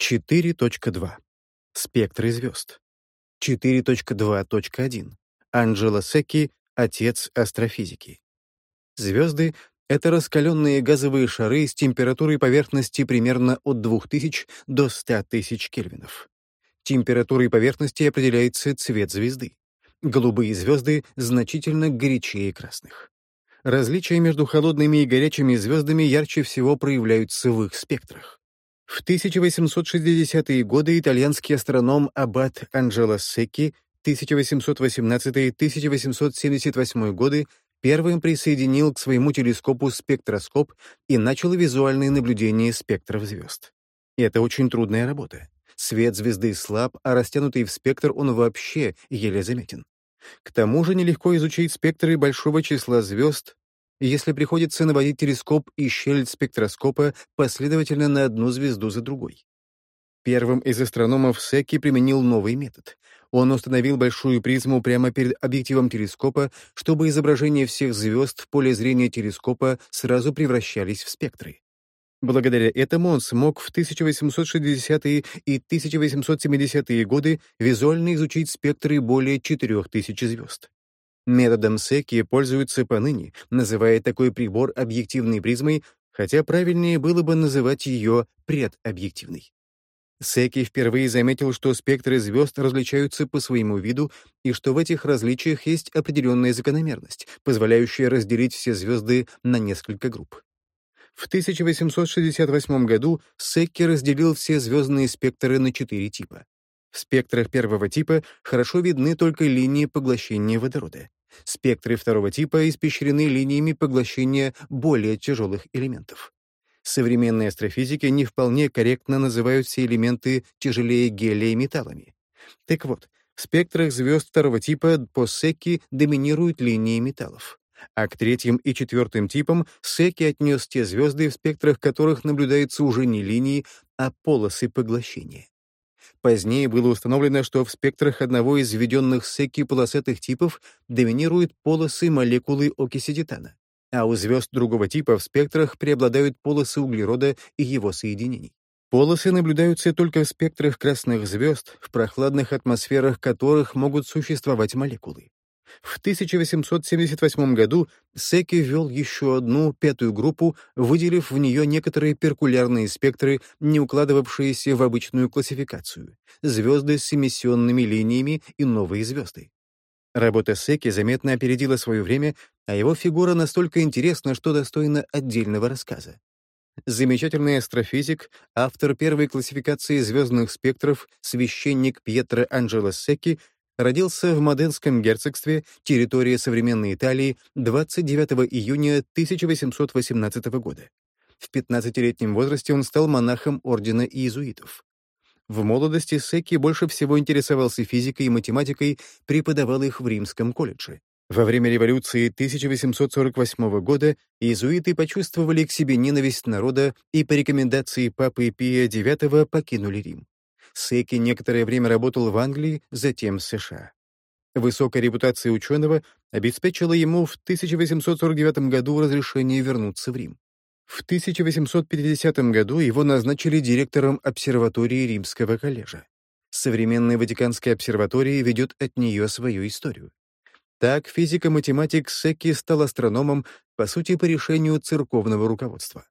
4.2. Спектры звезд. 4.2.1. Анджело Секки, отец астрофизики. Звезды — это раскаленные газовые шары с температурой поверхности примерно от 2000 до 100 тысяч кельвинов. Температурой поверхности определяется цвет звезды. Голубые звезды значительно горячее красных. Различия между холодными и горячими звездами ярче всего проявляются в их спектрах. В 1860-е годы итальянский астроном Аббат Анджело Секки 1818-1878 годы первым присоединил к своему телескопу спектроскоп и начал визуальные наблюдения спектров звезд. Это очень трудная работа. Свет звезды слаб, а растянутый в спектр он вообще еле заметен. К тому же нелегко изучить спектры большого числа звезд, если приходится наводить телескоп и щель спектроскопа последовательно на одну звезду за другой. Первым из астрономов Секки применил новый метод. Он установил большую призму прямо перед объективом телескопа, чтобы изображения всех звезд в поле зрения телескопа сразу превращались в спектры. Благодаря этому он смог в 1860-е и 1870-е годы визуально изучить спектры более 4000 звезд. Методом Секи пользуются поныне, называя такой прибор объективной призмой, хотя правильнее было бы называть ее предобъективной. Секи впервые заметил, что спектры звезд различаются по своему виду и что в этих различиях есть определенная закономерность, позволяющая разделить все звезды на несколько групп. В 1868 году Секки разделил все звездные спектры на четыре типа. В спектрах первого типа хорошо видны только линии поглощения водорода. Спектры второго типа испещрены линиями поглощения более тяжелых элементов. Современные астрофизики не вполне корректно называют все элементы тяжелее гелия металлами. Так вот, в спектрах звезд второго типа по Секки доминируют линии металлов. А к третьим и четвертым типам Секки отнес те звезды, в спектрах которых наблюдаются уже не линии, а полосы поглощения. Позднее было установлено, что в спектрах одного из введенных Секи полосатых типов доминируют полосы молекулы окиси титана, а у звезд другого типа в спектрах преобладают полосы углерода и его соединений. Полосы наблюдаются только в спектрах красных звезд, в прохладных атмосферах которых могут существовать молекулы. В 1878 году Секи ввел еще одну, пятую группу, выделив в нее некоторые перкулярные спектры, не укладывавшиеся в обычную классификацию — звезды с эмиссионными линиями и новые звезды. Работа Секи заметно опередила свое время, а его фигура настолько интересна, что достойна отдельного рассказа. Замечательный астрофизик, автор первой классификации звездных спектров, священник Пьетро Анджело Секи родился в Моденском герцогстве, территория современной Италии, 29 июня 1818 года. В 15-летнем возрасте он стал монахом ордена иезуитов. В молодости Секки больше всего интересовался физикой и математикой, преподавал их в Римском колледже. Во время революции 1848 года иезуиты почувствовали к себе ненависть народа и по рекомендации папы Пия IX покинули Рим. Секи некоторое время работал в Англии, затем в США. Высокая репутация ученого обеспечила ему в 1849 году разрешение вернуться в Рим. В 1850 году его назначили директором обсерватории Римского коллежа. Современная Ватиканская обсерватория ведет от нее свою историю. Так физико-математик Секки стал астрономом, по сути, по решению церковного руководства.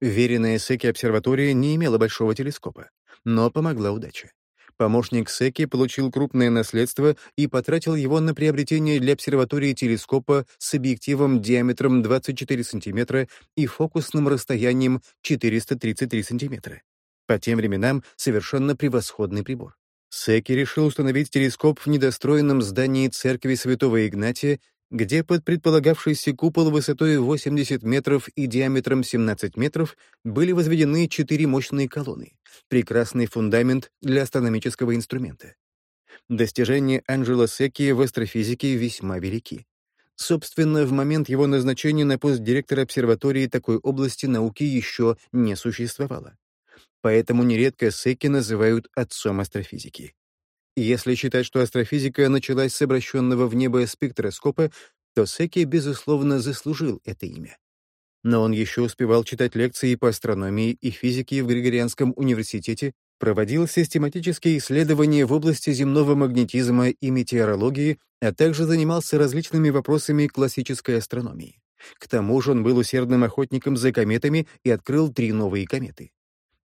Веренная Секи обсерватория не имела большого телескопа, но помогла удача. Помощник Секи получил крупное наследство и потратил его на приобретение для обсерватории телескопа с объективом диаметром 24 см и фокусным расстоянием 433 см. По тем временам совершенно превосходный прибор. Секи решил установить телескоп в недостроенном здании церкви Святого Игнатия где под предполагавшийся купол высотой 80 метров и диаметром 17 метров были возведены четыре мощные колонны, прекрасный фундамент для астрономического инструмента. Достижения Анджело Секки в астрофизике весьма велики. Собственно, в момент его назначения на пост директора обсерватории такой области науки еще не существовало. Поэтому нередко Секки называют отцом астрофизики. Если считать, что астрофизика началась с обращенного в небо спектроскопа, то Секи, безусловно, заслужил это имя. Но он еще успевал читать лекции по астрономии и физике в Григорианском университете Проводил систематические исследования в области земного магнетизма и метеорологии, а также занимался различными вопросами классической астрономии. К тому же он был усердным охотником за кометами и открыл три новые кометы.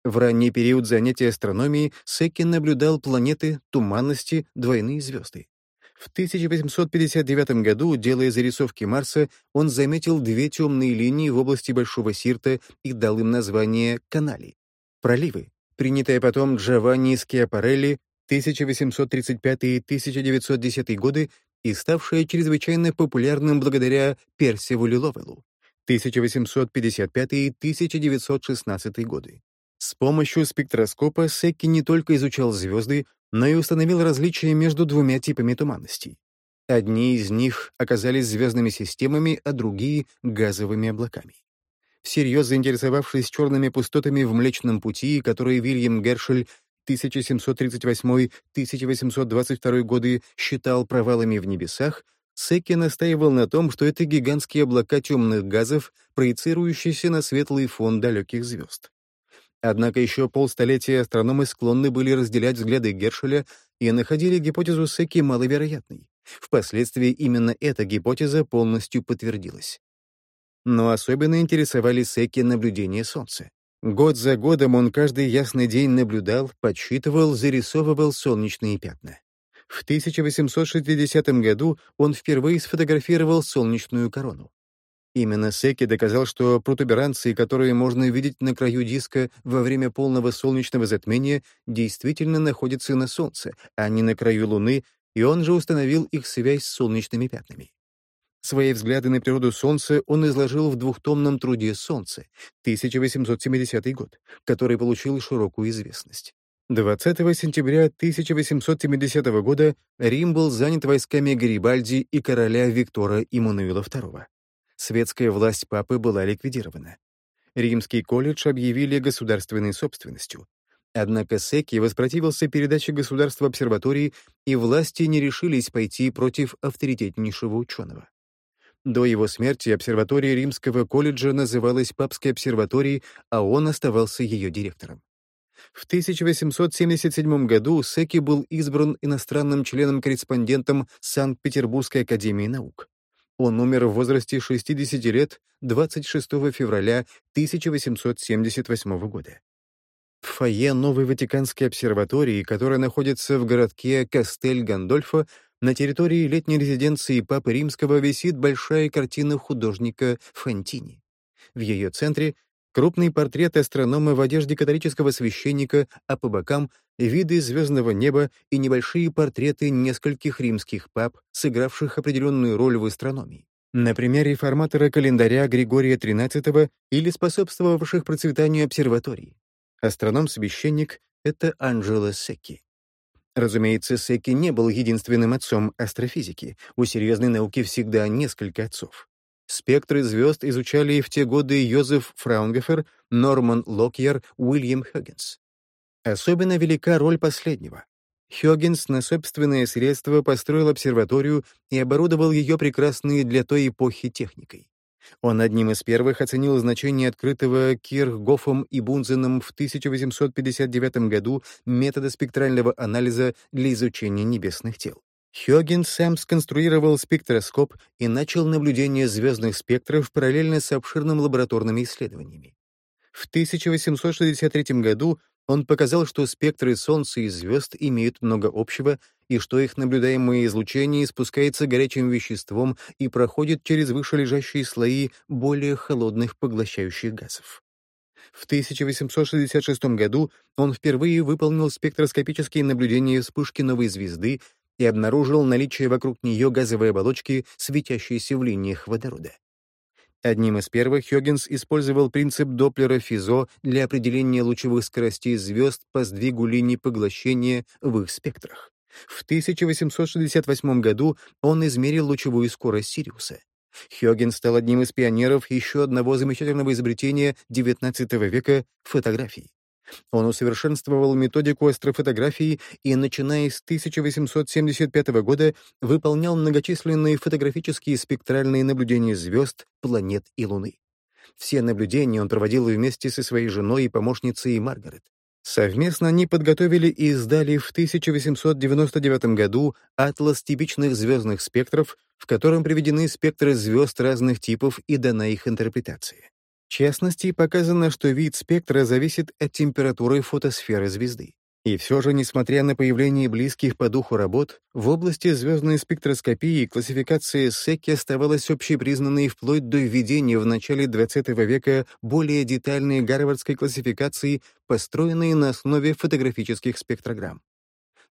В ранний период занятий астрономией Секи наблюдал планеты, туманности, двойные звезды. В 1859 году, делая зарисовки Марса, он заметил две темные линии в области Большого Сирта и дал им название «канали» — проливы, принятое потом Джованни Скиапарелли 1835-1910 годы и ставшее чрезвычайно популярным благодаря Персивулю Ловелу 1855-1916 годы. С помощью спектроскопа Секки не только изучал звезды, но и установил различия между двумя типами туманностей. Одни из них оказались звездными системами, а другие — газовыми облаками. Всерьез заинтересовавшись черными пустотами в Млечном Пути, которые Вильям Гершель 1738-1822 годы считал провалами в небесах, Секки настаивал на том, что это гигантские облака темных газов, проецирующиеся на светлый фон далеких звезд. Однако еще полстолетия астрономы склонны были разделять взгляды Гершеля и находили гипотезу Секи маловероятной. Впоследствии именно эта гипотеза полностью подтвердилась. Но особенно интересовали Секи наблюдения Солнца. Год за годом он каждый ясный день наблюдал, подсчитывал, зарисовывал солнечные пятна. В 1860 году он впервые сфотографировал солнечную корону. Именно Секи доказал, что протуберанции, которые можно видеть на краю диска во время полного солнечного затмения, действительно находятся на Солнце, а не на краю Луны, и он же установил их связь с солнечными пятнами. Свои взгляды на природу Солнца он изложил в двухтомном труде «Солнце» 1870 год, который получил широкую известность. 20 сентября 1870 года Рим был занят войсками Гарибальди и короля Виктора Иммануила II светская власть папы была ликвидирована. Римский колледж объявили государственной собственностью. Однако Секи воспротивился передаче государства обсерватории, и власти не решились пойти против авторитетнейшего ученого. До его смерти обсерватория Римского колледжа называлась Папской обсерваторией, а он оставался ее директором. В 1877 году Секи был избран иностранным членом-корреспондентом Санкт-Петербургской академии наук. Он умер в возрасте 60 лет 26 февраля 1878 года. В фойе Новой Ватиканской обсерватории, которая находится в городке Кастель-Гандольфо, на территории летней резиденции Папы Римского висит большая картина художника Фонтини. В ее центре крупный портрет астронома в одежде католического священника, а по бокам — виды звездного неба и небольшие портреты нескольких римских пап, сыгравших определенную роль в астрономии. Например, реформатора календаря Григория XIII или способствовавших процветанию обсерватории. Астроном-священник — это Анджело Секки. Разумеется, Секки не был единственным отцом астрофизики. У серьезной науки всегда несколько отцов. Спектры звезд изучали и в те годы Йозеф Фраунгефер, Норман Локьер, Уильям Хэггинс. Особенно велика роль последнего. Хёггинс на собственные средства построил обсерваторию и оборудовал ее прекрасной для той эпохи техникой. Он одним из первых оценил значение открытого Кирхгофом и Бунзеном в 1859 году метода спектрального анализа для изучения небесных тел. Хёгген сам сконструировал спектроскоп и начал наблюдение звездных спектров параллельно с обширными лабораторными исследованиями. В 1863 году он показал, что спектры Солнца и звезд имеют много общего и что их наблюдаемое излучение испускается горячим веществом и проходит через вышележащие слои более холодных поглощающих газов. В 1866 году он впервые выполнил спектроскопические наблюдения вспышки новой звезды и обнаружил наличие вокруг нее газовой оболочки, светящейся в линиях водорода. Одним из первых Хёггинс использовал принцип Доплера-Физо для определения лучевых скоростей звезд по сдвигу линий поглощения в их спектрах. В 1868 году он измерил лучевую скорость Сириуса. Хёген стал одним из пионеров еще одного замечательного изобретения XIX века — фотографии. Он усовершенствовал методику астрофотографии и, начиная с 1875 года, выполнял многочисленные фотографические спектральные наблюдения звезд, планет и Луны. Все наблюдения он проводил вместе со своей женой и помощницей Маргарет. Совместно они подготовили и издали в 1899 году «Атлас типичных звездных спектров», в котором приведены спектры звезд разных типов и дана их интерпретация. В частности, показано, что вид спектра зависит от температуры фотосферы звезды. И все же, несмотря на появление близких по духу работ, в области звездной спектроскопии классификация Секи оставалась общепризнанной вплоть до введения в начале XX века более детальной гарвардской классификации, построенной на основе фотографических спектрограмм.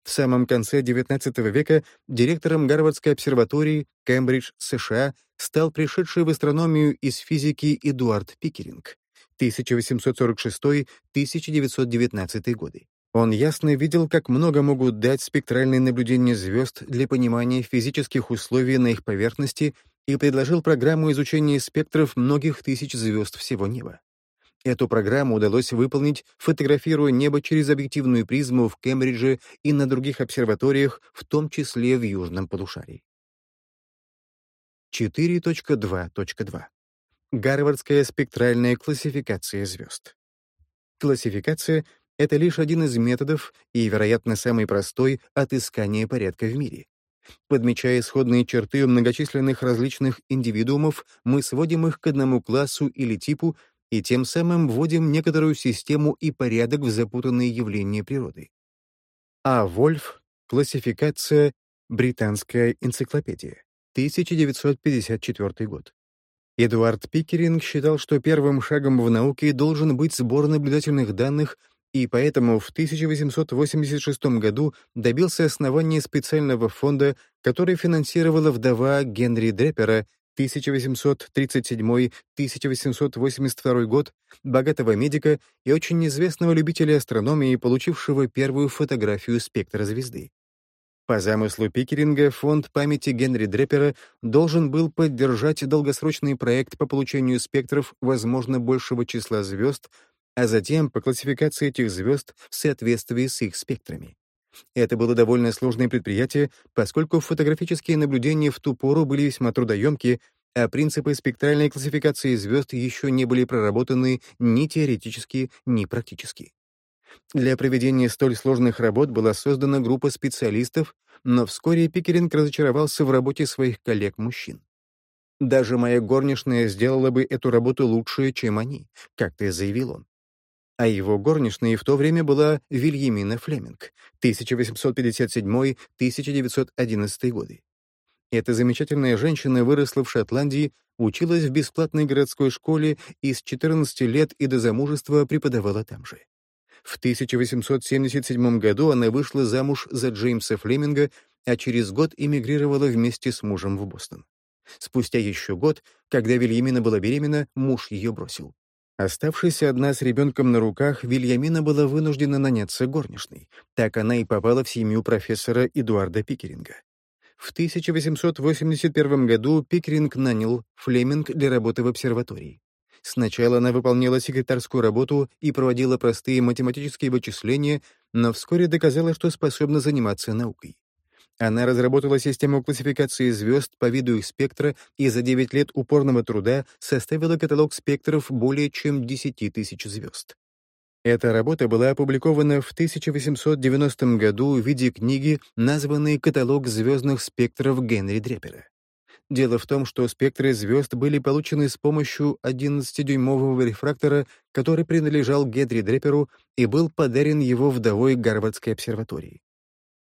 В самом конце XIX века директором Гарвардской обсерватории Кембридж, США, стал пришедший в астрономию из физики Эдуард Пикеринг 1846-1919 годы. Он ясно видел, как много могут дать спектральные наблюдения звезд для понимания физических условий на их поверхности и предложил программу изучения спектров многих тысяч звезд всего неба. Эту программу удалось выполнить, фотографируя небо через объективную призму в Кембридже и на других обсерваториях, в том числе в Южном полушарии. 4.2.2. Гарвардская спектральная классификация звезд. Классификация это лишь один из методов и, вероятно, самый простой отыскания порядка в мире. Подмечая исходные черты многочисленных различных индивидуумов, мы сводим их к одному классу или типу и тем самым вводим некоторую систему и порядок в запутанные явления природы. А. Вольф, классификация, британская энциклопедия, 1954 год. Эдуард Пикеринг считал, что первым шагом в науке должен быть сбор наблюдательных данных и поэтому в 1886 году добился основания специального фонда, который финансировала вдова Генри Дрепера 1837-1882 год, богатого медика и очень известного любителя астрономии, получившего первую фотографию спектра звезды. По замыслу Пикеринга, фонд памяти Генри Дрепера должен был поддержать долгосрочный проект по получению спектров возможно большего числа звезд а затем по классификации этих звезд в соответствии с их спектрами. Это было довольно сложное предприятие, поскольку фотографические наблюдения в ту пору были весьма трудоемки, а принципы спектральной классификации звезд еще не были проработаны ни теоретически, ни практически. Для проведения столь сложных работ была создана группа специалистов, но вскоре Пикеринг разочаровался в работе своих коллег-мужчин. «Даже моя горничная сделала бы эту работу лучше, чем они», — как-то заявил он а его горничной в то время была Вильямина Флеминг, 1857-1911 годы. Эта замечательная женщина выросла в Шотландии, училась в бесплатной городской школе и с 14 лет и до замужества преподавала там же. В 1877 году она вышла замуж за Джеймса Флеминга, а через год эмигрировала вместе с мужем в Бостон. Спустя еще год, когда Вильямина была беременна, муж ее бросил. Оставшись одна с ребенком на руках, Вильямина была вынуждена наняться горничной. Так она и попала в семью профессора Эдуарда Пикеринга. В 1881 году Пикеринг нанял Флеминг для работы в обсерватории. Сначала она выполняла секретарскую работу и проводила простые математические вычисления, но вскоре доказала, что способна заниматься наукой. Она разработала систему классификации звезд по виду их спектра и за 9 лет упорного труда составила каталог спектров более чем 10 тысяч звезд. Эта работа была опубликована в 1890 году в виде книги, названной «Каталог звездных спектров Генри Дрепера». Дело в том, что спектры звезд были получены с помощью 11-дюймового рефрактора, который принадлежал Генри Дрепперу и был подарен его вдовой Гарвардской обсерватории.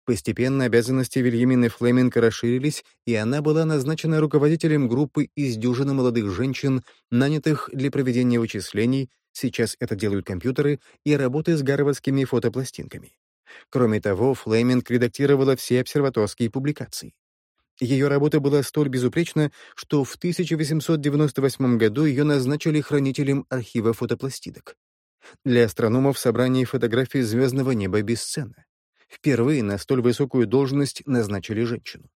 Постепенно обязанности Вильямины Флеминг расширились, и она была назначена руководителем группы из дюжины молодых женщин, нанятых для проведения вычислений, сейчас это делают компьютеры, и работы с гарвардскими фотопластинками. Кроме того, Флеминг редактировала все обсерваторские публикации. Ее работа была столь безупречна, что в 1898 году ее назначили хранителем архива фотопластидок. Для астрономов собрание фотографий звездного неба бесценно. Впервые на столь высокую должность назначили женщину.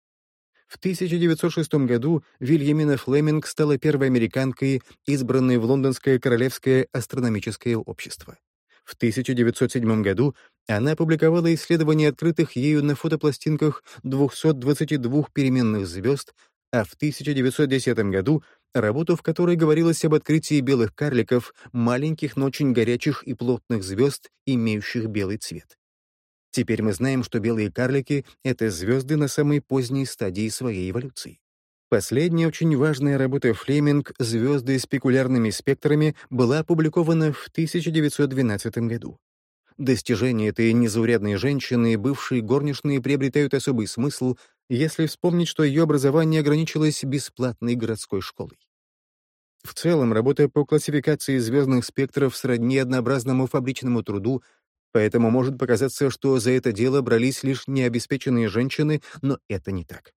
В 1906 году Вильямина Флеминг стала первой американкой, избранной в Лондонское Королевское астрономическое общество. В 1907 году она опубликовала исследования открытых ею на фотопластинках 222 переменных звезд, а в 1910 году работу, в которой говорилось об открытии белых карликов, маленьких, но очень горячих и плотных звезд, имеющих белый цвет. Теперь мы знаем, что белые карлики — это звезды на самой поздней стадии своей эволюции. Последняя очень важная работа Флеминг «Звезды спекулярными спектрами» была опубликована в 1912 году. Достижения этой незаурядной женщины, бывшие горничные, приобретают особый смысл, если вспомнить, что ее образование ограничилось бесплатной городской школой. В целом, работа по классификации звездных спектров сродни однообразному фабричному труду, поэтому может показаться, что за это дело брались лишь необеспеченные женщины, но это не так.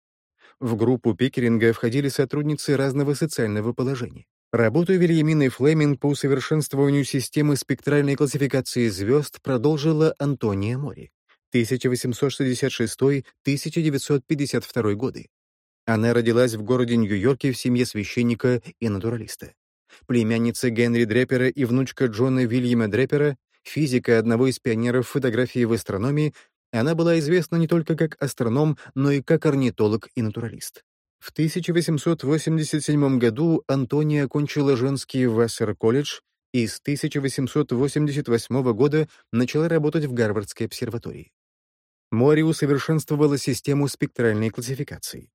В группу Пикеринга входили сотрудницы разного социального положения. Работу Вильямины Флеминг по усовершенствованию системы спектральной классификации звезд продолжила Антония Мори. 1866-1952 годы. Она родилась в городе Нью-Йорке в семье священника и натуралиста. Племянница Генри Дрепера и внучка Джона Вильяма Дрепера, физика одного из пионеров фотографии в астрономии, она была известна не только как астроном, но и как орнитолог и натуралист. В 1887 году Антония окончила женский Вассер-колледж и с 1888 года начала работать в Гарвардской обсерватории. Мори усовершенствовала систему спектральной классификации.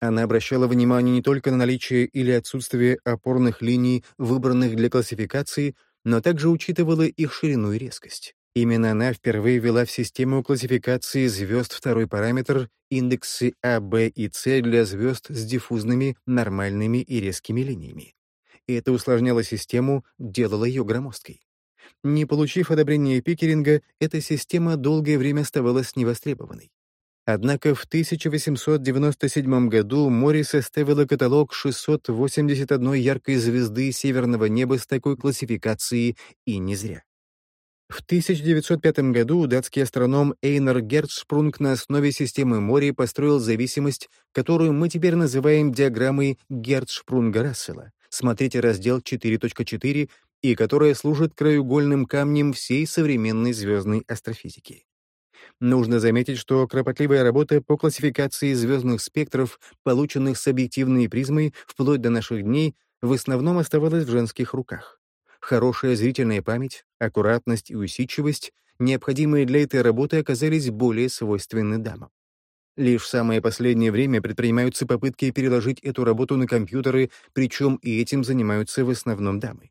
Она обращала внимание не только на наличие или отсутствие опорных линий, выбранных для классификации, но также учитывала их ширину и резкость. Именно она впервые ввела в систему классификации звезд второй параметр индексы А, Б и С для звезд с диффузными, нормальными и резкими линиями. Это усложняло систему, делало ее громоздкой. Не получив одобрения Пикеринга, эта система долгое время оставалась невостребованной. Однако в 1897 году Мори составила каталог 681 яркой звезды северного неба с такой классификацией, и не зря. В 1905 году датский астроном Эйнер Герцшпрунг на основе системы Мори построил зависимость, которую мы теперь называем диаграммой Герцшпрунга-Рассела. Смотрите раздел 4.4, и которая служит краеугольным камнем всей современной звездной астрофизики. Нужно заметить, что кропотливая работа по классификации звездных спектров, полученных с объективной призмой вплоть до наших дней, в основном оставалась в женских руках хорошая зрительная память, аккуратность и усидчивость, необходимые для этой работы, оказались более свойственны дамам. Лишь в самое последнее время предпринимаются попытки переложить эту работу на компьютеры, причем и этим занимаются в основном дамы.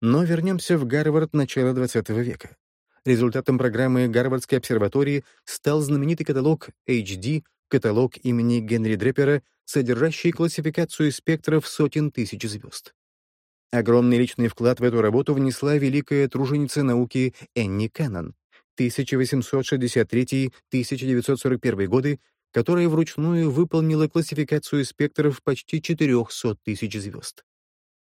Но вернемся в Гарвард начала XX века. Результатом программы Гарвардской обсерватории стал знаменитый каталог HD, каталог имени Генри Дрепера, содержащий классификацию спектров сотен тысяч звезд. Огромный личный вклад в эту работу внесла великая труженица науки Энни Кеннон 1863-1941 годы, которая вручную выполнила классификацию спектров почти 400 тысяч звезд.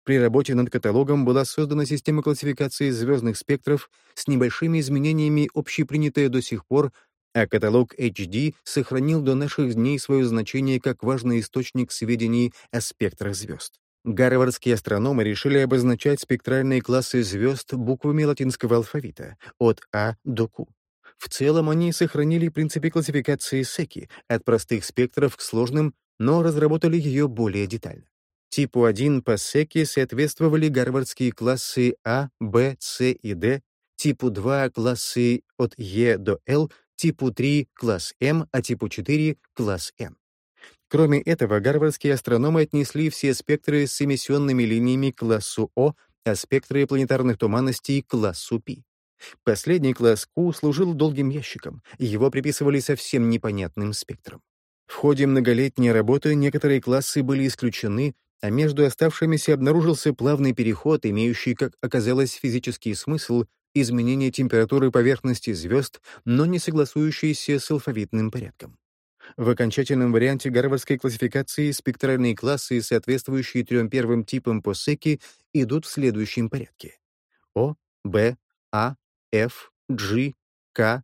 При работе над каталогом была создана система классификации звездных спектров с небольшими изменениями, общепринятая до сих пор, а каталог HD сохранил до наших дней свое значение как важный источник сведений о спектрах звезд. Гарвардские астрономы решили обозначать спектральные классы звезд буквами латинского алфавита от А до Q. В целом они сохранили принципы классификации Секи от простых спектров к сложным, но разработали ее более детально. Типу 1 по Секи соответствовали гарвардские классы А, Б, С и Д, типу 2 — классы от Е до Л, типу 3 — класс М, а типу 4 — класс N. Кроме этого, гарвардские астрономы отнесли все спектры с эмиссионными линиями к классу О, а спектры планетарных туманностей — к классу Пи. Последний класс Q служил долгим ящиком, его приписывали совсем непонятным спектрам. В ходе многолетней работы некоторые классы были исключены, а между оставшимися обнаружился плавный переход, имеющий, как оказалось, физический смысл изменения температуры поверхности звезд, но не согласующийся с алфавитным порядком. В окончательном варианте гарвардской классификации спектральные классы, соответствующие трем первым типам по СЭКи, идут в следующем порядке. О, Б, А, Ф, G, К.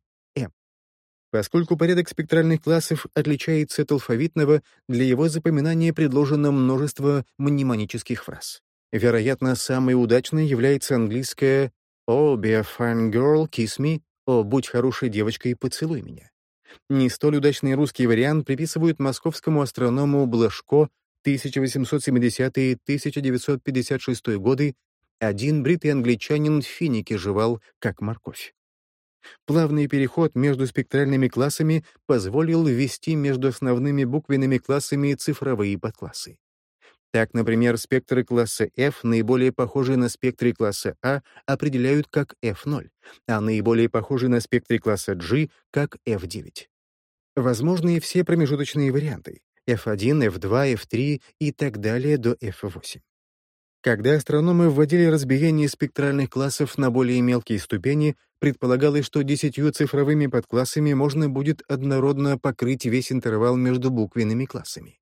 Поскольку порядок спектральных классов отличается от алфавитного, для его запоминания предложено множество мнемонических фраз. Вероятно, самой удачной является английская «Oh, be a fine girl, kiss me», «О, будь хорошей девочкой, поцелуй меня». Не столь удачный русский вариант приписывают московскому астроному Блажко 1870-1956 годы один бритый англичанин финики жевал, как морковь. Плавный переход между спектральными классами позволил ввести между основными буквенными классами цифровые подклассы. Так, например, спектры класса F, наиболее похожие на спектры класса A, определяют как F0, а наиболее похожие на спектры класса G — как F9. Возможны все промежуточные варианты — F1, F2, F3 и так далее до F8. Когда астрономы вводили разбиение спектральных классов на более мелкие ступени, предполагалось, что десятью цифровыми подклассами можно будет однородно покрыть весь интервал между буквенными классами.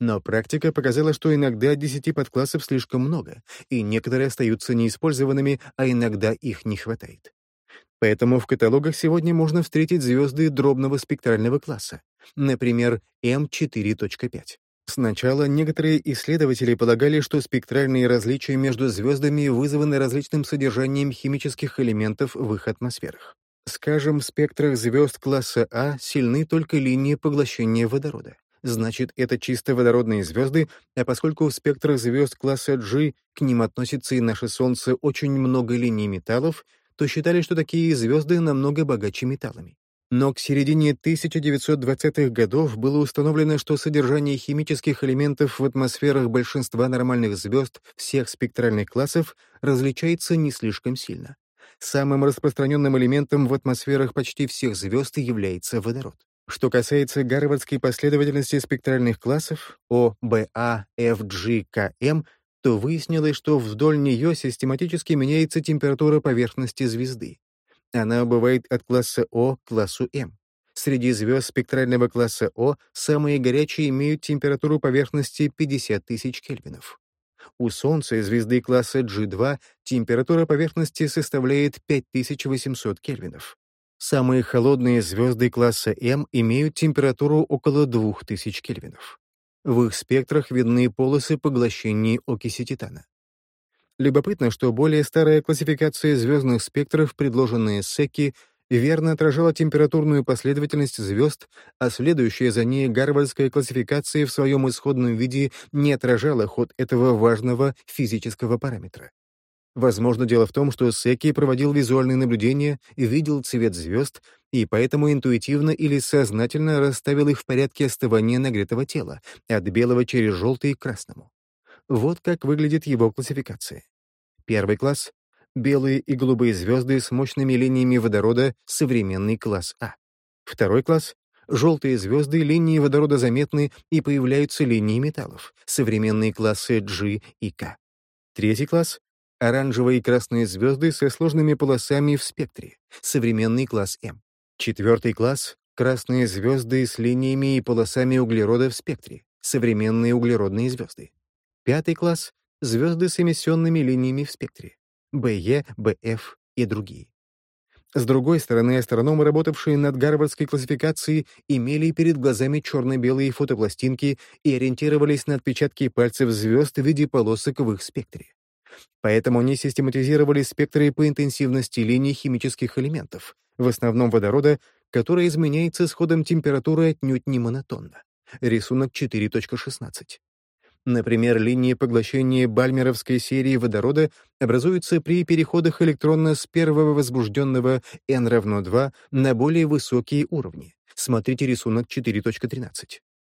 Но практика показала, что иногда десяти подклассов слишком много, и некоторые остаются неиспользованными, а иногда их не хватает. Поэтому в каталогах сегодня можно встретить звезды дробного спектрального класса, например, М4.5. Сначала некоторые исследователи полагали, что спектральные различия между звездами вызваны различным содержанием химических элементов в их атмосферах. Скажем, в спектрах звезд класса А сильны только линии поглощения водорода. Значит, это чисто водородные звезды, а поскольку в спектрах звезд класса G к ним относится и наше Солнце очень много линий металлов, то считали, что такие звезды намного богаче металлами. Но к середине 1920-х годов было установлено, что содержание химических элементов в атмосферах большинства нормальных звезд всех спектральных классов различается не слишком сильно. Самым распространенным элементом в атмосферах почти всех звезд является водород. Что касается гарвардской последовательности спектральных классов О, Б, А, Ф, G, К, М, то выяснилось, что вдоль нее систематически меняется температура поверхности звезды. Она бывает от класса О к классу М. Среди звезд спектрального класса О самые горячие имеют температуру поверхности 50 тысяч кельвинов. У Солнца звезды класса G2 температура поверхности составляет 5800 кельвинов. Самые холодные звезды класса М имеют температуру около 2000 кельвинов. В их спектрах видны полосы поглощения окиси титана. Любопытно, что более старая классификация звездных спектров, предложенная Секи, верно отражала температурную последовательность звезд, а следующая за ней гарвардская классификация в своем исходном виде не отражала ход этого важного физического параметра. Возможно, дело в том, что Секи проводил визуальные наблюдения, видел цвет звезд, и поэтому интуитивно или сознательно расставил их в порядке остывания нагретого тела, от белого через желтый к красному. Вот как выглядит его классификация. Первый класс — белые и голубые звезды с мощными линиями водорода, современный класс А. Второй класс — желтые звезды, линии водорода заметны и появляются линии металлов, современные классы G и K. Третий класс — оранжевые и красные звезды со сложными полосами в спектре, современный класс М. Четвертый класс — красные звезды с линиями и полосами углерода в спектре, современные углеродные звезды. Пятый класс — звезды с эмиссионными линиями в спектре. БЕ, БФ и другие. С другой стороны, астрономы, работавшие над гарвардской классификацией, имели перед глазами черно-белые фотопластинки и ориентировались на отпечатки пальцев звезд в виде полосок в их спектре. Поэтому они систематизировали спектры по интенсивности линий химических элементов, в основном водорода, которая изменяется с ходом температуры отнюдь не монотонно. Рисунок 4.16. Например, линии поглощения бальмеровской серии водорода образуются при переходах электрона с первого возбужденного n равно 2 на более высокие уровни. Смотрите рисунок 4.13.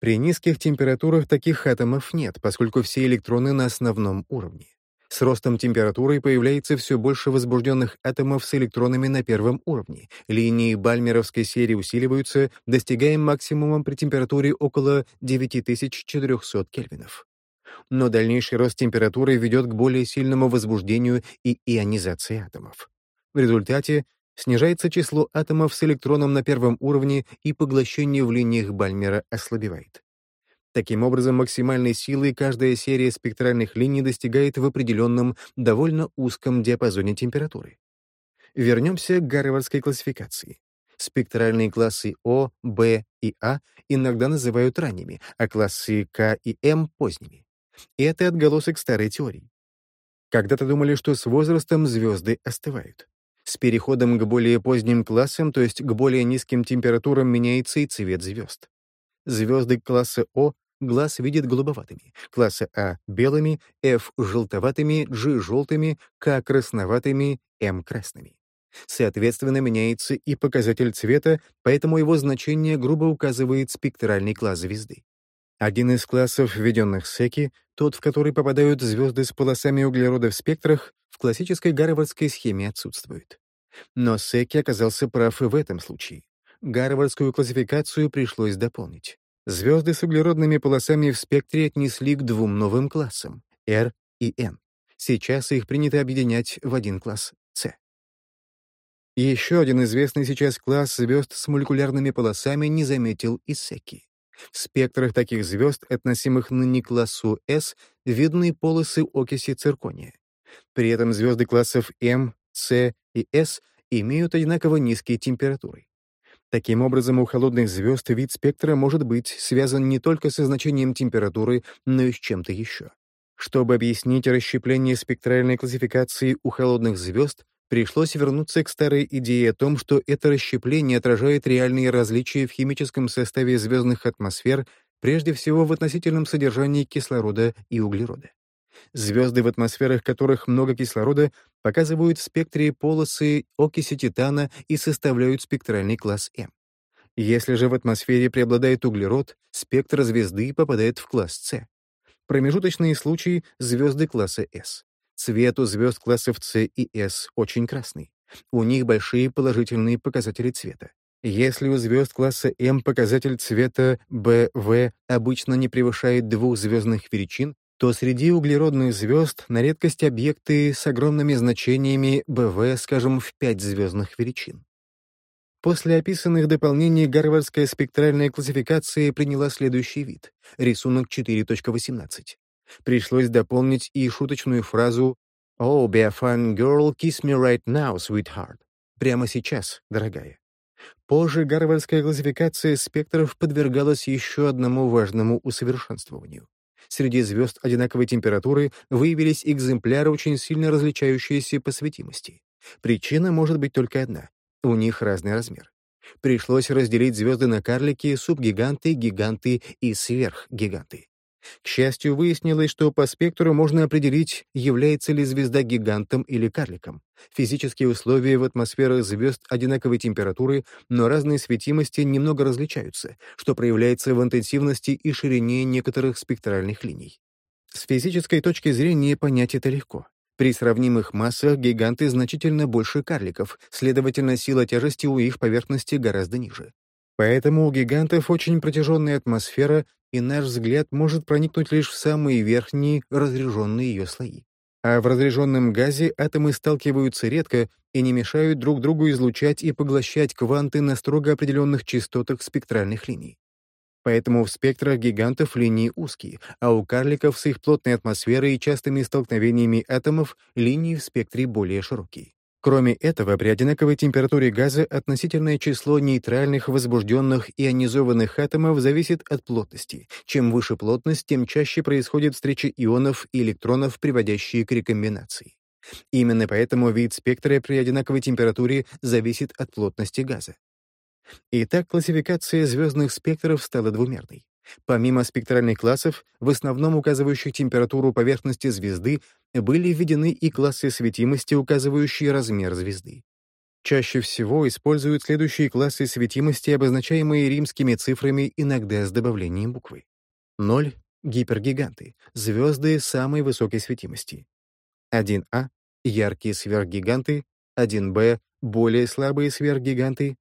При низких температурах таких атомов нет, поскольку все электроны на основном уровне. С ростом температуры появляется все больше возбужденных атомов с электронами на первом уровне. Линии бальмеровской серии усиливаются, достигая максимума при температуре около 9400 кельвинов но дальнейший рост температуры ведет к более сильному возбуждению и ионизации атомов. В результате снижается число атомов с электроном на первом уровне и поглощение в линиях Бальмера ослабевает. Таким образом, максимальной силы каждая серия спектральных линий достигает в определенном, довольно узком диапазоне температуры. Вернемся к гарвардской классификации. Спектральные классы О, Б и А иногда называют ранними, а классы К и М — поздними. И это отголосок старой теории. Когда-то думали, что с возрастом звезды остывают. С переходом к более поздним классам, то есть к более низким температурам, меняется и цвет звезд. Звезды класса О глаз видит голубоватыми, класса А — белыми, F — желтоватыми, G — желтыми, K — красноватыми, M — красными. Соответственно, меняется и показатель цвета, поэтому его значение грубо указывает спектральный класс звезды. Один из классов, введенных Секи, тот, в который попадают звезды с полосами углерода в спектрах, в классической гарвардской схеме отсутствует. Но Секи оказался прав и в этом случае. Гарвардскую классификацию пришлось дополнить. Звезды с углеродными полосами в спектре отнесли к двум новым классам — R и N. Сейчас их принято объединять в один класс — C. Еще один известный сейчас класс звезд с молекулярными полосами не заметил и Секи. В спектрах таких звезд, относимых ныне к классу S, видны полосы окиси циркония. При этом звезды классов M, C и S имеют одинаково низкие температуры. Таким образом, у холодных звезд вид спектра может быть связан не только со значением температуры, но и с чем-то еще. Чтобы объяснить расщепление спектральной классификации у холодных звезд, пришлось вернуться к старой идее о том, что это расщепление отражает реальные различия в химическом составе звездных атмосфер, прежде всего в относительном содержании кислорода и углерода. Звезды, в атмосферах которых много кислорода, показывают в спектре полосы окиси титана и составляют спектральный класс М. Если же в атмосфере преобладает углерод, спектр звезды попадает в класс С. Промежуточные случаи — звезды класса С. Цвет у звезд классов С и С очень красный. У них большие положительные показатели цвета. Если у звезд класса М показатель цвета БВ обычно не превышает двух звездных величин, то среди углеродных звезд на редкость объекты с огромными значениями БВ, скажем, в 5 звездных величин. После описанных дополнений гарвардская спектральная классификация приняла следующий вид — рисунок 4.18 пришлось дополнить и шуточную фразу «Oh, be a fun girl, kiss me right now, sweetheart» — «Прямо сейчас, дорогая». Позже гарвардская классификация спектров подвергалась еще одному важному усовершенствованию. Среди звезд одинаковой температуры выявились экземпляры, очень сильно различающиеся по светимости. Причина может быть только одна — у них разный размер. Пришлось разделить звезды на карлики, субгиганты, гиганты и сверхгиганты. К счастью, выяснилось, что по спектру можно определить, является ли звезда гигантом или карликом. Физические условия в атмосферах звезд одинаковой температуры, но разной светимости немного различаются, что проявляется в интенсивности и ширине некоторых спектральных линий. С физической точки зрения понять это легко. При сравнимых массах гиганты значительно больше карликов, следовательно, сила тяжести у их поверхности гораздо ниже. Поэтому у гигантов очень протяженная атмосфера, и наш взгляд может проникнуть лишь в самые верхние разряженные ее слои. А в разряженном газе атомы сталкиваются редко и не мешают друг другу излучать и поглощать кванты на строго определенных частотах спектральных линий. Поэтому в спектрах гигантов линии узкие, а у карликов с их плотной атмосферой и частыми столкновениями атомов линии в спектре более широкие. Кроме этого, при одинаковой температуре газа относительное число нейтральных, возбужденных ионизованных атомов зависит от плотности. Чем выше плотность, тем чаще происходит встреча ионов и электронов, приводящие к рекомбинации. Именно поэтому вид спектра при одинаковой температуре зависит от плотности газа. Итак, классификация звездных спектров стала двумерной. Помимо спектральных классов, в основном указывающих температуру поверхности звезды, были введены и классы светимости, указывающие размер звезды. Чаще всего используют следующие классы светимости, обозначаемые римскими цифрами, иногда с добавлением буквы. 0 — гипергиганты, звезды самой высокой светимости. 1А — яркие сверхгиганты, 1Б — более слабые сверхгиганты,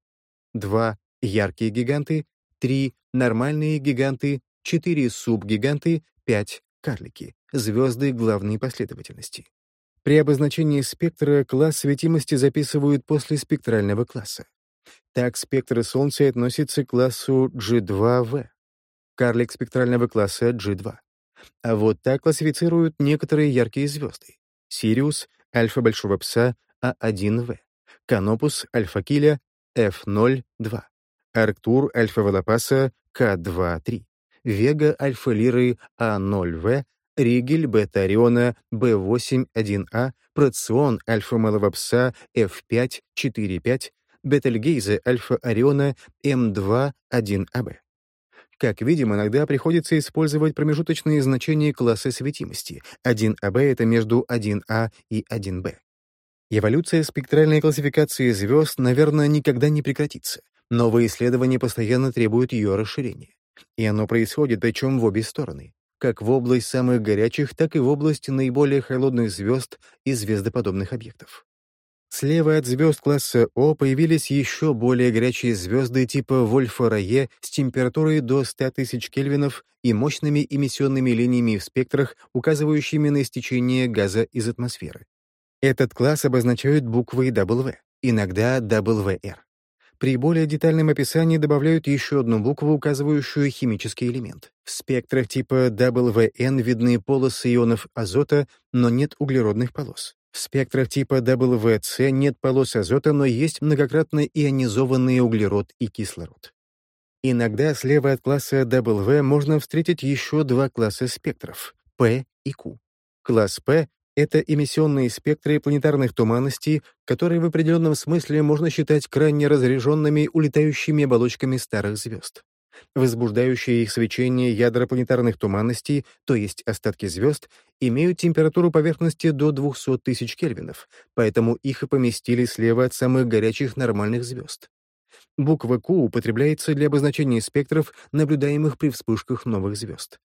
2 — яркие гиганты, 3 — нормальные гиганты, 4 — субгиганты, 5 — карлики, звезды главной последовательности. При обозначении спектра класс светимости записывают после спектрального класса. Так спектр Солнца относится к классу G2V, карлик спектрального класса G2. А вот так классифицируют некоторые яркие звезды. Сириус, альфа большого пса, А1В, Канопус, альфа Киля, F02, Арктур Альфа Волопаса К2-3, Вега Альфа Лиры А0В, Ригель Бета Ориона Б8-1А, Процион Альфа Малого Пса F5-4-5, Бетельгейзе Альфа Ориона М2-1АБ. Как видим, иногда приходится использовать промежуточные значения класса светимости. 1АБ — это между 1А и 1Б. Эволюция спектральной классификации звезд, наверное, никогда не прекратится. Новые исследования постоянно требуют ее расширения. И оно происходит, причем в обе стороны как в область самых горячих, так и в область наиболее холодных звезд и звездоподобных объектов. Слева от звезд класса О появились еще более горячие звезды типа Вольфа-Рае с температурой до 100 тысяч кельвинов и мощными эмиссионными линиями в спектрах, указывающими на истечение газа из атмосферы. Этот класс обозначают буквой W, иногда WR. При более детальном описании добавляют еще одну букву, указывающую химический элемент. В спектрах типа WN видны полосы ионов азота, но нет углеродных полос. В спектрах типа WC нет полос азота, но есть многократно ионизованный углерод и кислород. Иногда слева от класса W можно встретить еще два класса спектров — P и Q. Класс P это эмиссионные спектры планетарных туманностей, которые в определенном смысле можно считать крайне разряженными улетающими оболочками старых звезд. Возбуждающие их свечение ядра планетарных туманностей, то есть остатки звезд, имеют температуру поверхности до 200 тысяч кельвинов, поэтому их и поместили слева от самых горячих нормальных звезд. Буква Q употребляется для обозначения спектров, наблюдаемых при вспышках новых звезд.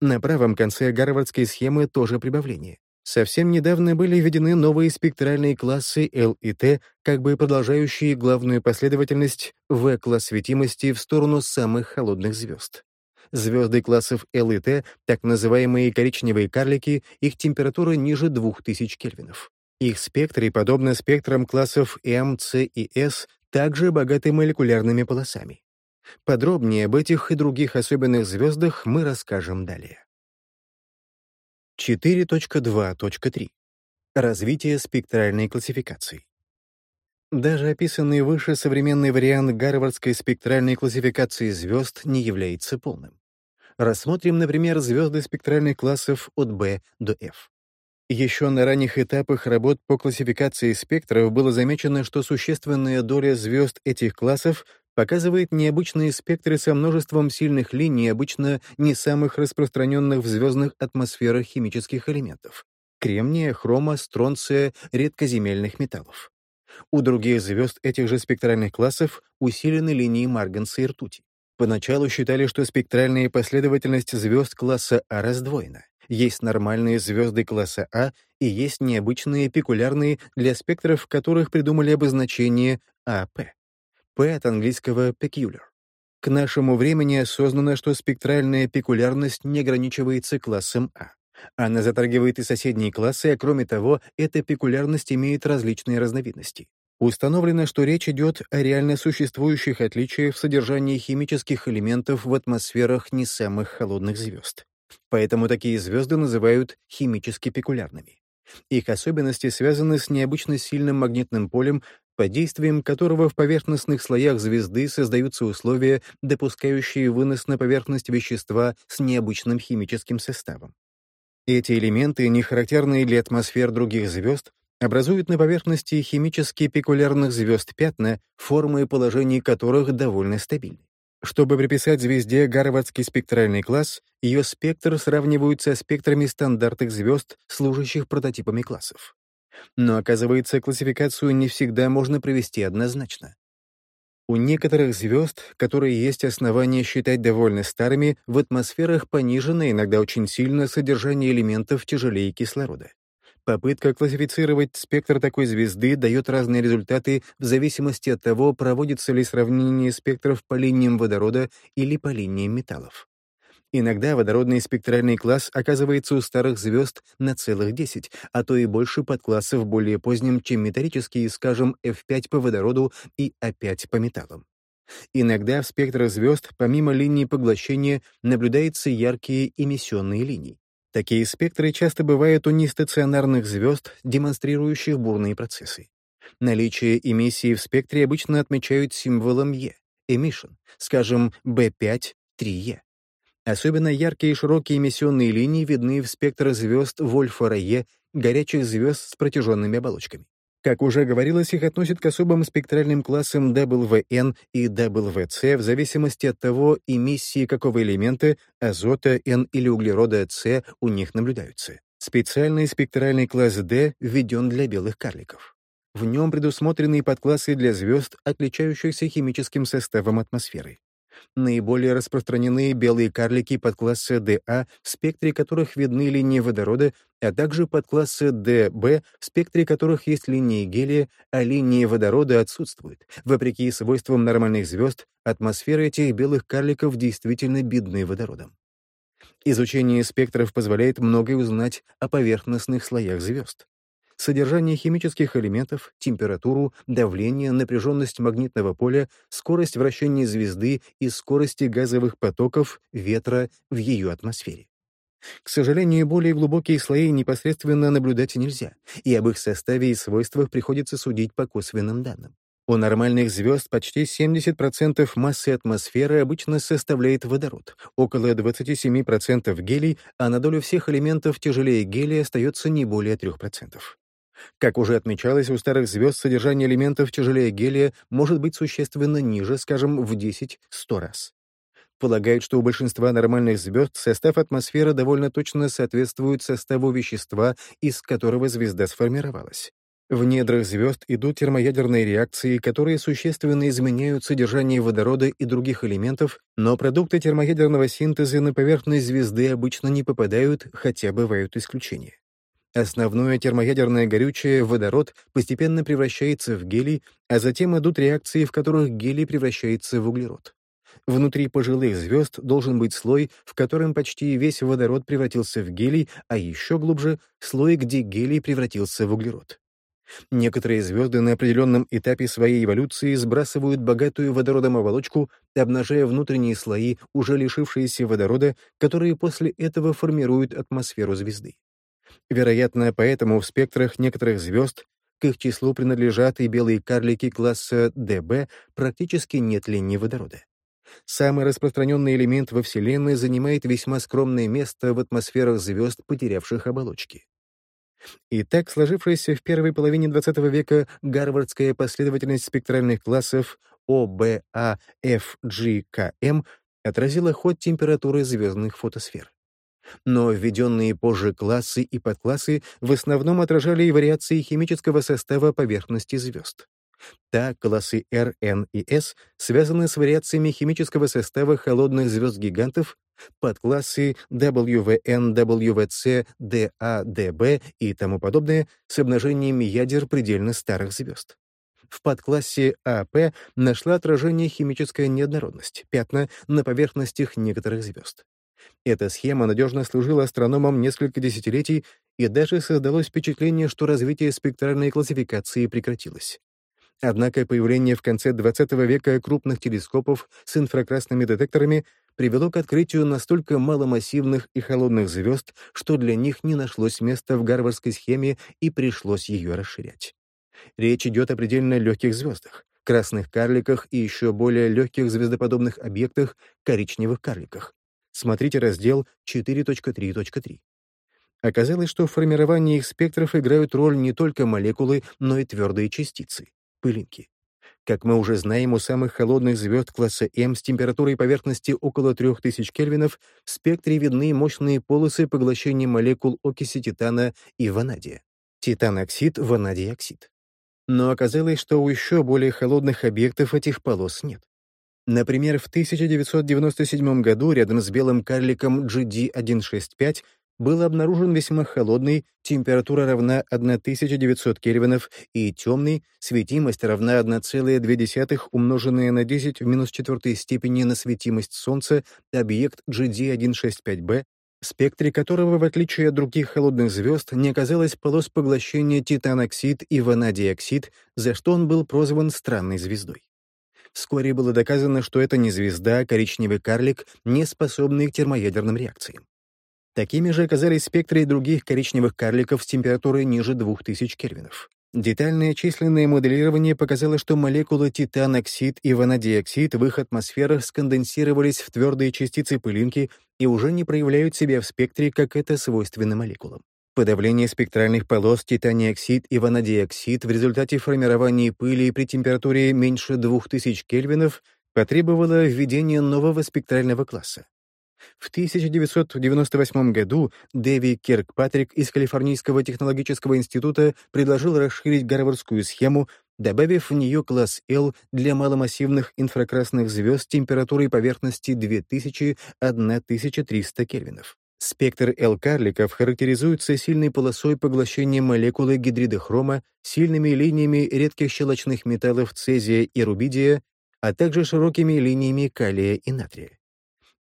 На правом конце гарвардской схемы тоже прибавление. Совсем недавно были введены новые спектральные классы L и T, как бы продолжающие главную последовательность V-класс светимости в сторону самых холодных звезд. Звезды классов L и T, так называемые коричневые карлики, их температура ниже 2000 кельвинов. Их спектры, подобно спектрам классов M, C и S, также богаты молекулярными полосами. Подробнее об этих и других особенных звездах мы расскажем далее. 4.2.3. Развитие спектральной классификации. Даже описанный выше современный вариант гарвардской спектральной классификации звезд не является полным. Рассмотрим, например, звезды спектральных классов от B до F. Еще на ранних этапах работ по классификации спектров было замечено, что существенная доля звезд этих классов показывает необычные спектры со множеством сильных линий, обычно не самых распространенных в звездных атмосферах химических элементов — кремния, хрома, стронция, редкоземельных металлов. У других звезд этих же спектральных классов усилены линии марганца и ртути. Поначалу считали, что спектральная последовательность звезд класса А раздвоена. Есть нормальные звезды класса А и есть необычные пекулярные, для спектров которых придумали обозначение АП. P от английского peculiar. К нашему времени осознано, что спектральная пекулярность не ограничивается классом А. Она затрагивает и соседние классы, а кроме того, эта пекулярность имеет различные разновидности. Установлено, что речь идет о реально существующих отличиях в содержании химических элементов в атмосферах не самых холодных звезд. Поэтому такие звезды называют химически пекулярными. Их особенности связаны с необычно сильным магнитным полем, под действием которого в поверхностных слоях звезды создаются условия, допускающие вынос на поверхность вещества с необычным химическим составом. Эти элементы, не характерные для атмосфер других звезд, образуют на поверхности химически пекулярных звезд пятна, формы и положения которых довольно стабильны. Чтобы приписать звезде Гарвардский спектральный класс, ее спектр сравнивают со спектрами стандартных звезд, служащих прототипами классов. Но, оказывается, классификацию не всегда можно провести однозначно. У некоторых звезд, которые есть основания считать довольно старыми, в атмосферах понижено иногда очень сильно содержание элементов тяжелее кислорода. Попытка классифицировать спектр такой звезды дает разные результаты в зависимости от того, проводится ли сравнение спектров по линиям водорода или по линиям металлов. Иногда водородный спектральный класс оказывается у старых звезд на целых 10, а то и больше подклассов более поздним, чем металлические, скажем, F5 по водороду и А5 по металлам. Иногда в спектрах звезд, помимо линии поглощения, наблюдаются яркие эмиссионные линии. Такие спектры часто бывают у нестационарных звезд, демонстрирующих бурные процессы. Наличие эмиссии в спектре обычно отмечают символом E — emission, скажем, B5-3E. Особенно яркие и широкие эмиссионные линии видны в спектрах звезд Вольфа-Рае, горячих звезд с протяженными оболочками. Как уже говорилось, их относят к особым спектральным классам WN и WC в зависимости от того, эмиссии какого элемента, азота, N или углерода C у них наблюдаются. Специальный спектральный класс D введен для белых карликов. В нем предусмотрены подклассы для звезд, отличающихся химическим составом атмосферы. Наиболее распространены белые карлики подкласса ДА, в спектре которых видны линии водорода, а также подкласса ДБ, в спектре которых есть линии гелия, а линии водорода отсутствуют. Вопреки свойствам нормальных звезд, атмосфера этих белых карликов действительно бедны водородом. Изучение спектров позволяет многое узнать о поверхностных слоях звезд содержание химических элементов, температуру, давление, напряженность магнитного поля, скорость вращения звезды и скорости газовых потоков ветра в ее атмосфере. К сожалению, более глубокие слои непосредственно наблюдать нельзя, и об их составе и свойствах приходится судить по косвенным данным. У нормальных звезд почти 70% массы атмосферы обычно составляет водород, около 27% гелий, а на долю всех элементов тяжелее гелия остается не более 3%. Как уже отмечалось, у старых звезд содержание элементов тяжелее гелия может быть существенно ниже, скажем, в 10-100 раз. Полагают, что у большинства нормальных звезд состав атмосферы довольно точно соответствует составу вещества, из которого звезда сформировалась. В недрах звезд идут термоядерные реакции, которые существенно изменяют содержание водорода и других элементов, но продукты термоядерного синтеза на поверхность звезды обычно не попадают, хотя бывают исключения. Основное термоядерное горючее, водород, постепенно превращается в гелий, а затем идут реакции, в которых гелий превращается в углерод. Внутри пожилых звезд должен быть слой, в котором почти весь водород превратился в гелий, а еще глубже — слой, где гелий превратился в углерод. Некоторые звезды на определенном этапе своей эволюции сбрасывают богатую водородом оболочку, обнажая внутренние слои, уже лишившиеся водорода, которые после этого формируют атмосферу звезды. Вероятно, поэтому в спектрах некоторых звезд, к их числу принадлежат и белые карлики класса ДБ, практически нет линий водорода. Самый распространенный элемент во Вселенной занимает весьма скромное место в атмосферах звезд, потерявших оболочки. Итак, сложившаяся в первой половине XX века гарвардская последовательность спектральных классов ОБА, FGKM отразила ход температуры звездных фотосфер но введенные позже классы и подклассы в основном отражали вариации химического состава поверхности звезд. Так, классы R, N и S связаны с вариациями химического состава холодных звезд-гигантов, подклассы WVN, WVC, DA, DB и тому подобное с обнажениями ядер предельно старых звезд. В подклассе АП нашла отражение химическая неоднородность, пятна на поверхностях некоторых звезд. Эта схема надежно служила астрономам несколько десятилетий, и даже создалось впечатление, что развитие спектральной классификации прекратилось. Однако появление в конце XX века крупных телескопов с инфракрасными детекторами привело к открытию настолько маломассивных и холодных звезд, что для них не нашлось места в гарвардской схеме и пришлось ее расширять. Речь идет о предельно легких звездах, красных карликах и еще более легких звездоподобных объектах, коричневых карликах. Смотрите раздел 4.3.3. Оказалось, что в формировании их спектров играют роль не только молекулы, но и твердые частицы — пылинки. Как мы уже знаем, у самых холодных звезд класса М с температурой поверхности около 3000 кельвинов в спектре видны мощные полосы поглощения молекул окиси титана и ванадия. Титан-оксид, ванадий-оксид. Но оказалось, что у еще более холодных объектов этих полос нет. Например, в 1997 году рядом с белым карликом GD165 был обнаружен весьма холодный, температура равна 1900 кельвинов, и темный, светимость равна 1,2 умноженная на 10 в минус четвертой степени на светимость Солнца, объект GD165b, в спектре которого, в отличие от других холодных звезд, не оказалось полос поглощения титаноксид и ванадиоксид, за что он был прозван странной звездой. Вскоре было доказано, что это не звезда, а коричневый карлик, не способный к термоядерным реакциям. Такими же оказались спектры других коричневых карликов с температурой ниже 2000 кельвинов. Детальное численное моделирование показало, что молекулы титан-оксид и ванадиоксид в их атмосферах сконденсировались в твердые частицы пылинки и уже не проявляют себя в спектре, как это свойственно молекулам. Подавление спектральных полос титаниоксид и ванадиоксид в результате формирования пыли при температуре меньше 2000 кельвинов потребовало введения нового спектрального класса. В 1998 году Дэви Киркпатрик из Калифорнийского технологического института предложил расширить гарвардскую схему, добавив в нее класс L для маломассивных инфракрасных звезд температурой поверхности 2000-1300 кельвинов. Спектр L-карликов характеризуется сильной полосой поглощения молекулы гидридохрома, сильными линиями редких щелочных металлов цезия и рубидия, а также широкими линиями калия и натрия.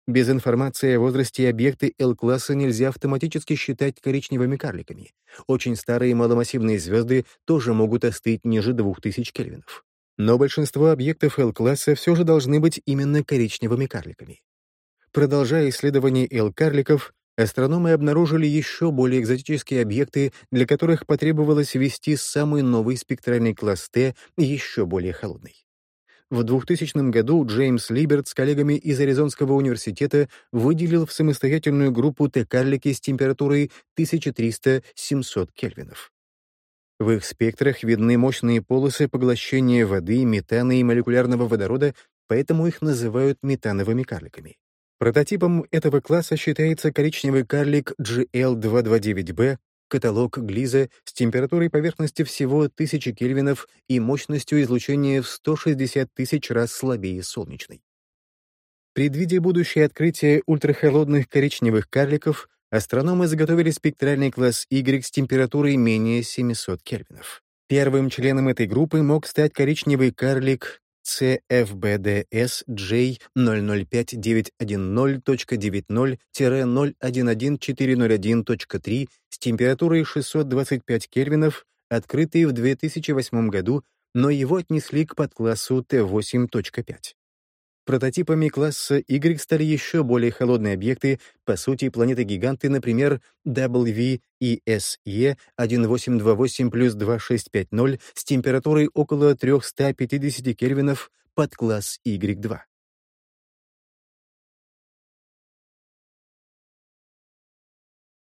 Без информации о возрасте объекты L-класса нельзя автоматически считать коричневыми карликами. Очень старые маломассивные звезды тоже могут остыть ниже 2000 кельвинов. Но большинство объектов L-класса все же должны быть именно коричневыми карликами. Продолжая исследование L-карликов, астрономы обнаружили еще более экзотические объекты, для которых потребовалось ввести самый новый спектральный класс Т, еще более холодный. В 2000 году Джеймс Либерт с коллегами из Аризонского университета выделил в самостоятельную группу Т-карлики с температурой 1300-700 кельвинов. В их спектрах видны мощные полосы поглощения воды, метана и молекулярного водорода, поэтому их называют метановыми карликами. Прототипом этого класса считается коричневый карлик GL229b, каталог Глиза с температурой поверхности всего 1000 кельвинов и мощностью излучения в 160 тысяч раз слабее солнечной. Предвидя будущее открытие ультрахолодных коричневых карликов, астрономы заготовили спектральный класс Y с температурой менее 700 кельвинов. Первым членом этой группы мог стать коричневый карлик CFBDS J00590.90-011401.3 с температурой 625 кельвинов, открытый в 2008 году, но его отнесли к подклассу T8.5. Прототипами класса Y стали еще более холодные объекты, по сути, планеты-гиганты, например, WESE 1828 плюс 2650 с температурой около 350 кельвинов под класс Y2.